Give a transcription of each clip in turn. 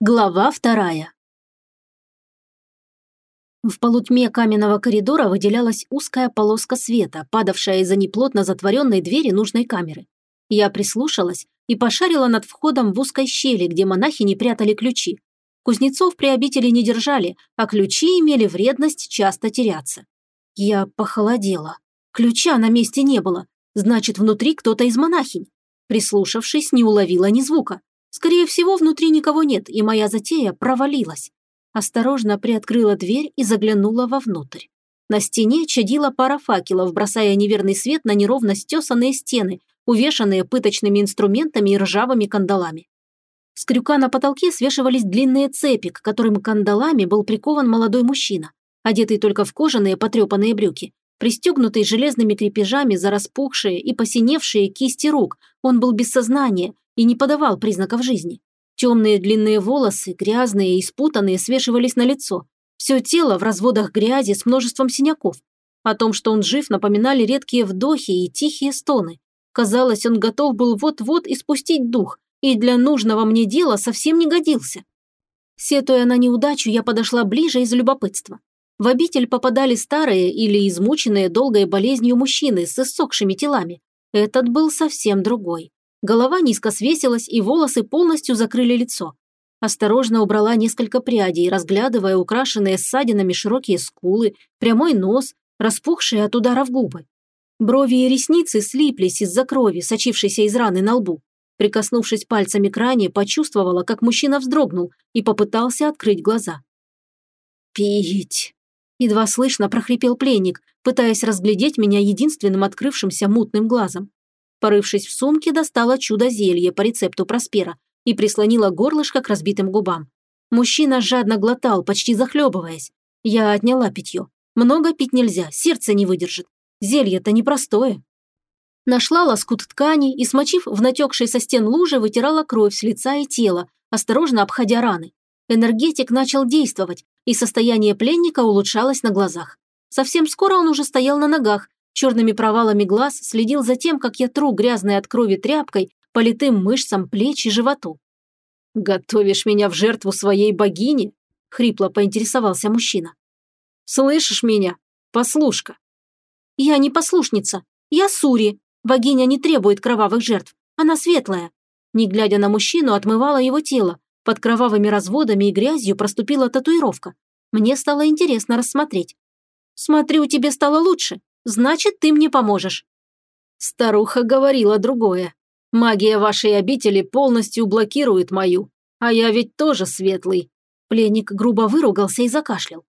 Глава вторая. В полутьме каменного коридора выделялась узкая полоска света, падавшая из-за неплотно затворенной двери нужной камеры. Я прислушалась и пошарила над входом в узкой щели, где монахи не прятали ключи. Кузнецов при обители не держали, а ключи имели вредность часто теряться. Я похолодела. Ключа на месте не было, значит, внутри кто-то из монахинь. Прислушавшись, не уловила ни звука. Скорее всего, внутри никого нет, и моя затея провалилась. Осторожно приоткрыла дверь и заглянула вовнутрь. На стене чадила пара факелов, бросая неверный свет на неровно стесанные стены, увешанные пыточными инструментами и ржавыми кандалами. С крюка на потолке свешивались длинные цепи, к которым кандалами был прикован молодой мужчина, одетый только в кожаные потрепанные брюки. Пристегнутый железными крепежами за распухшие и посиневшие кисти рук, он был без сознания и не подавал признаков жизни. Темные длинные волосы, грязные и спутанные, свешивались на лицо. Все тело в разводах грязи с множеством синяков. О том, что он жив, напоминали редкие вдохи и тихие стоны. Казалось, он готов был вот-вот испустить дух, и для нужного мне дела совсем не годился. Сетуя на неудачу, я подошла ближе из любопытства. В обитель попадали старые или измученные долгой болезнью мужчины с иссохшими телами. Этот был совсем другой. Голова низко свесилась, и волосы полностью закрыли лицо. Осторожно убрала несколько прядей, разглядывая украшенные ссадинами широкие скулы, прямой нос, распухшие от ударов губы. Брови и ресницы слиплись из-за крови, сочившейся из раны на лбу. Прикоснувшись пальцами к ране, почувствовала, как мужчина вздрогнул и попытался открыть глаза. «Пить!» – едва слышно прохрипел пленник, пытаясь разглядеть меня единственным открывшимся мутным глазом. Порывшись в сумке, достала чудо-зелье по рецепту Проспера и прислонила горлышко к разбитым губам. Мужчина жадно глотал, почти захлебываясь. Я отняла питье. Много пить нельзя, сердце не выдержит. Зелье-то непростое. Нашла лоскут ткани и, смочив в натекшей со стен луже, вытирала кровь с лица и тела, осторожно обходя раны. Энергетик начал действовать, и состояние пленника улучшалось на глазах. Совсем скоро он уже стоял на ногах черными провалами глаз следил за тем, как я тру грязной от крови тряпкой по литым мышцам плеч и животу. «Готовишь меня в жертву своей богини?» – хрипло поинтересовался мужчина. «Слышишь меня, послушка?» «Я не послушница. Я Сури. Богиня не требует кровавых жертв. Она светлая». Не глядя на мужчину, отмывала его тело. Под кровавыми разводами и грязью проступила татуировка. Мне стало интересно рассмотреть. «Смотрю, тебе стало лучше. Значит, ты мне поможешь». Старуха говорила другое. Магия вашей обители полностью блокирует мою, а я ведь тоже светлый. Пленник грубо выругался и закашлял.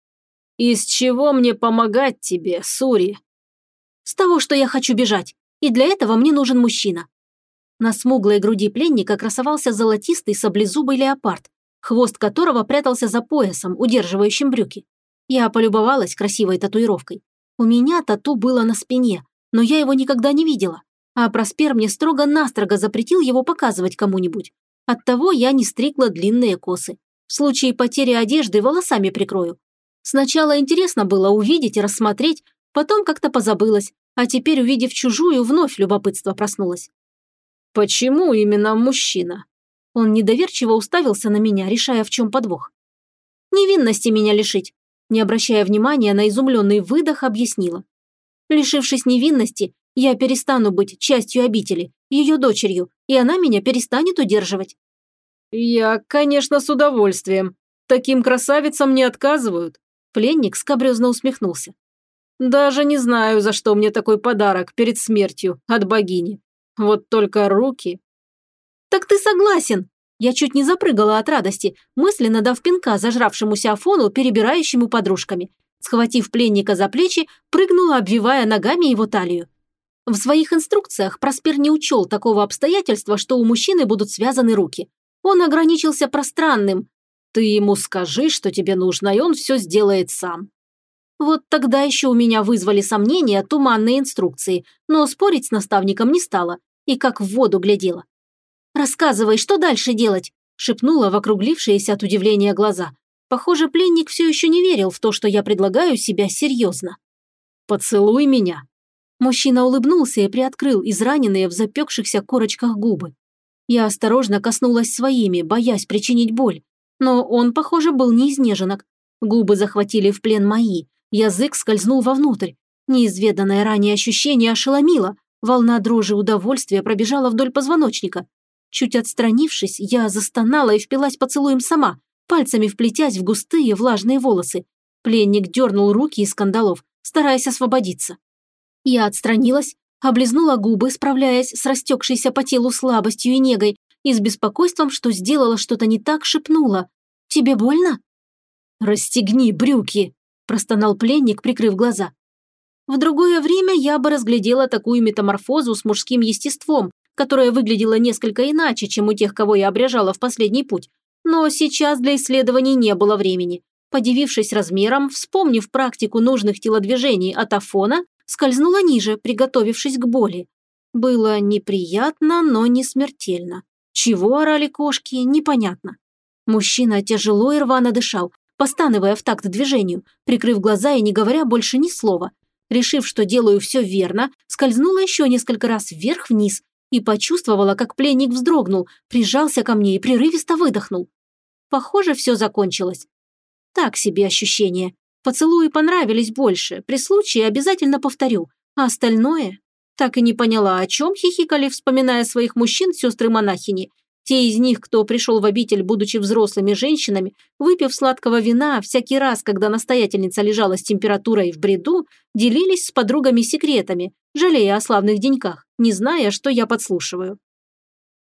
«Из чего мне помогать тебе, Сури?» «С того, что я хочу бежать, и для этого мне нужен мужчина». На смуглой груди пленника красовался золотистый саблезубый леопард, хвост которого прятался за поясом, удерживающим брюки. Я полюбовалась красивой татуировкой. У меня тату было на спине, но я его никогда не видела. А Проспер мне строго-настрого запретил его показывать кому-нибудь. Оттого я не стригла длинные косы. В случае потери одежды волосами прикрою. Сначала интересно было увидеть и рассмотреть, потом как-то позабылась, а теперь, увидев чужую, вновь любопытство проснулось. «Почему именно мужчина?» Он недоверчиво уставился на меня, решая, в чем подвох. «Невинности меня лишить. Не обращая внимания на изумленный выдох, объяснила. Лишившись невинности, я перестану быть частью обители, ее дочерью, и она меня перестанет удерживать. Я, конечно, с удовольствием. Таким красавицам не отказывают. Пленник скабрезно усмехнулся. Даже не знаю, за что мне такой подарок перед смертью от богини. Вот только руки. Так ты согласен? Я чуть не запрыгала от радости, мысленно дав пинка зажравшемуся Афону, перебирающему подружками. Схватив пленника за плечи, прыгнула, обвивая ногами его талию. В своих инструкциях Проспер не учел такого обстоятельства, что у мужчины будут связаны руки. Он ограничился пространным. «Ты ему скажи, что тебе нужно, и он все сделает сам». Вот тогда еще у меня вызвали сомнения туманные инструкции, но спорить с наставником не стала и как в воду глядела. «Рассказывай, что дальше делать?» – шепнула в округлившиеся от удивления глаза. Похоже, пленник все еще не верил в то, что я предлагаю себя серьезно. «Поцелуй меня!» Мужчина улыбнулся и приоткрыл израненные в запекшихся корочках губы. Я осторожно коснулась своими, боясь причинить боль. Но он, похоже, был не изнеженок. Губы захватили в плен мои, язык скользнул вовнутрь. Неизведанное ранее ощущение ошеломило, волна дрожи удовольствия пробежала вдоль позвоночника. Чуть отстранившись, я застонала и впилась поцелуем сама, пальцами вплетясь в густые влажные волосы. Пленник дернул руки из скандалов, стараясь освободиться. Я отстранилась, облизнула губы, справляясь с растекшейся по телу слабостью и негой, и с беспокойством, что сделала что-то не так, шепнула. «Тебе больно?» «Расстегни брюки!» – простонал пленник, прикрыв глаза. В другое время я бы разглядела такую метаморфозу с мужским естеством, которая выглядела несколько иначе, чем у тех, кого я обрежала в последний путь. Но сейчас для исследований не было времени. Подивившись размером, вспомнив практику нужных телодвижений от Афона, скользнула ниже, приготовившись к боли. Было неприятно, но не смертельно. Чего орали кошки, непонятно. Мужчина тяжело и рвано дышал, постанывая в такт движению, прикрыв глаза и не говоря больше ни слова. Решив, что делаю все верно, скользнула еще несколько раз вверх-вниз и почувствовала, как пленник вздрогнул, прижался ко мне и прерывисто выдохнул. Похоже, все закончилось. Так себе ощущение. Поцелуи понравились больше, при случае обязательно повторю, а остальное... Так и не поняла, о чем хихикали, вспоминая своих мужчин сестры-монахини. Те из них, кто пришел в обитель, будучи взрослыми женщинами, выпив сладкого вина, всякий раз, когда настоятельница лежала с температурой в бреду, делились с подругами секретами, жалея о славных деньках, не зная, что я подслушиваю.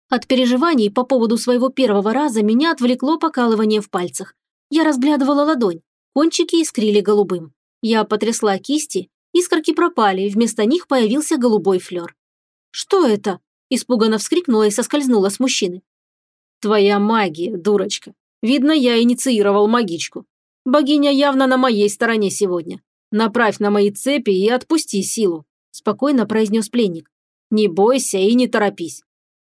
От переживаний по поводу своего первого раза меня отвлекло покалывание в пальцах. Я разглядывала ладонь, кончики искрили голубым. Я потрясла кисти, искорки пропали, вместо них появился голубой флер. «Что это?» – испуганно вскрикнула и соскользнула с мужчины. «Твоя магия, дурочка. Видно, я инициировал магичку. Богиня явно на моей стороне сегодня. Направь на мои цепи и отпусти силу», – спокойно произнес пленник. «Не бойся и не торопись».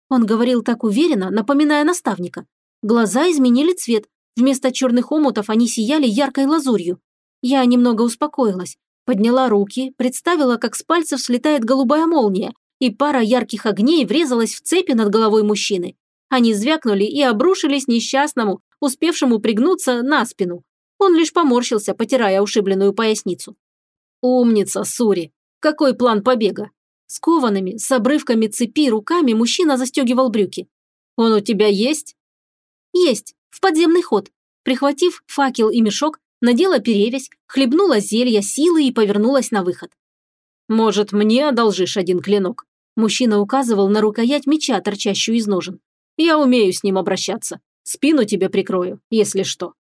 Он говорил так уверенно, напоминая наставника. Глаза изменили цвет, вместо черных омутов они сияли яркой лазурью. Я немного успокоилась, Подняла руки, представила, как с пальцев слетает голубая молния, и пара ярких огней врезалась в цепи над головой мужчины. Они звякнули и обрушились несчастному, успевшему пригнуться на спину. Он лишь поморщился, потирая ушибленную поясницу. «Умница, Сури! Какой план побега?» Скованными, с обрывками цепи руками мужчина застегивал брюки. «Он у тебя есть?» «Есть, в подземный ход». Прихватив факел и мешок, надела перевязь, хлебнула зелья силы и повернулась на выход. «Может, мне одолжишь один клинок?» Мужчина указывал на рукоять меча, торчащую из ножен. «Я умею с ним обращаться. Спину тебе прикрою, если что».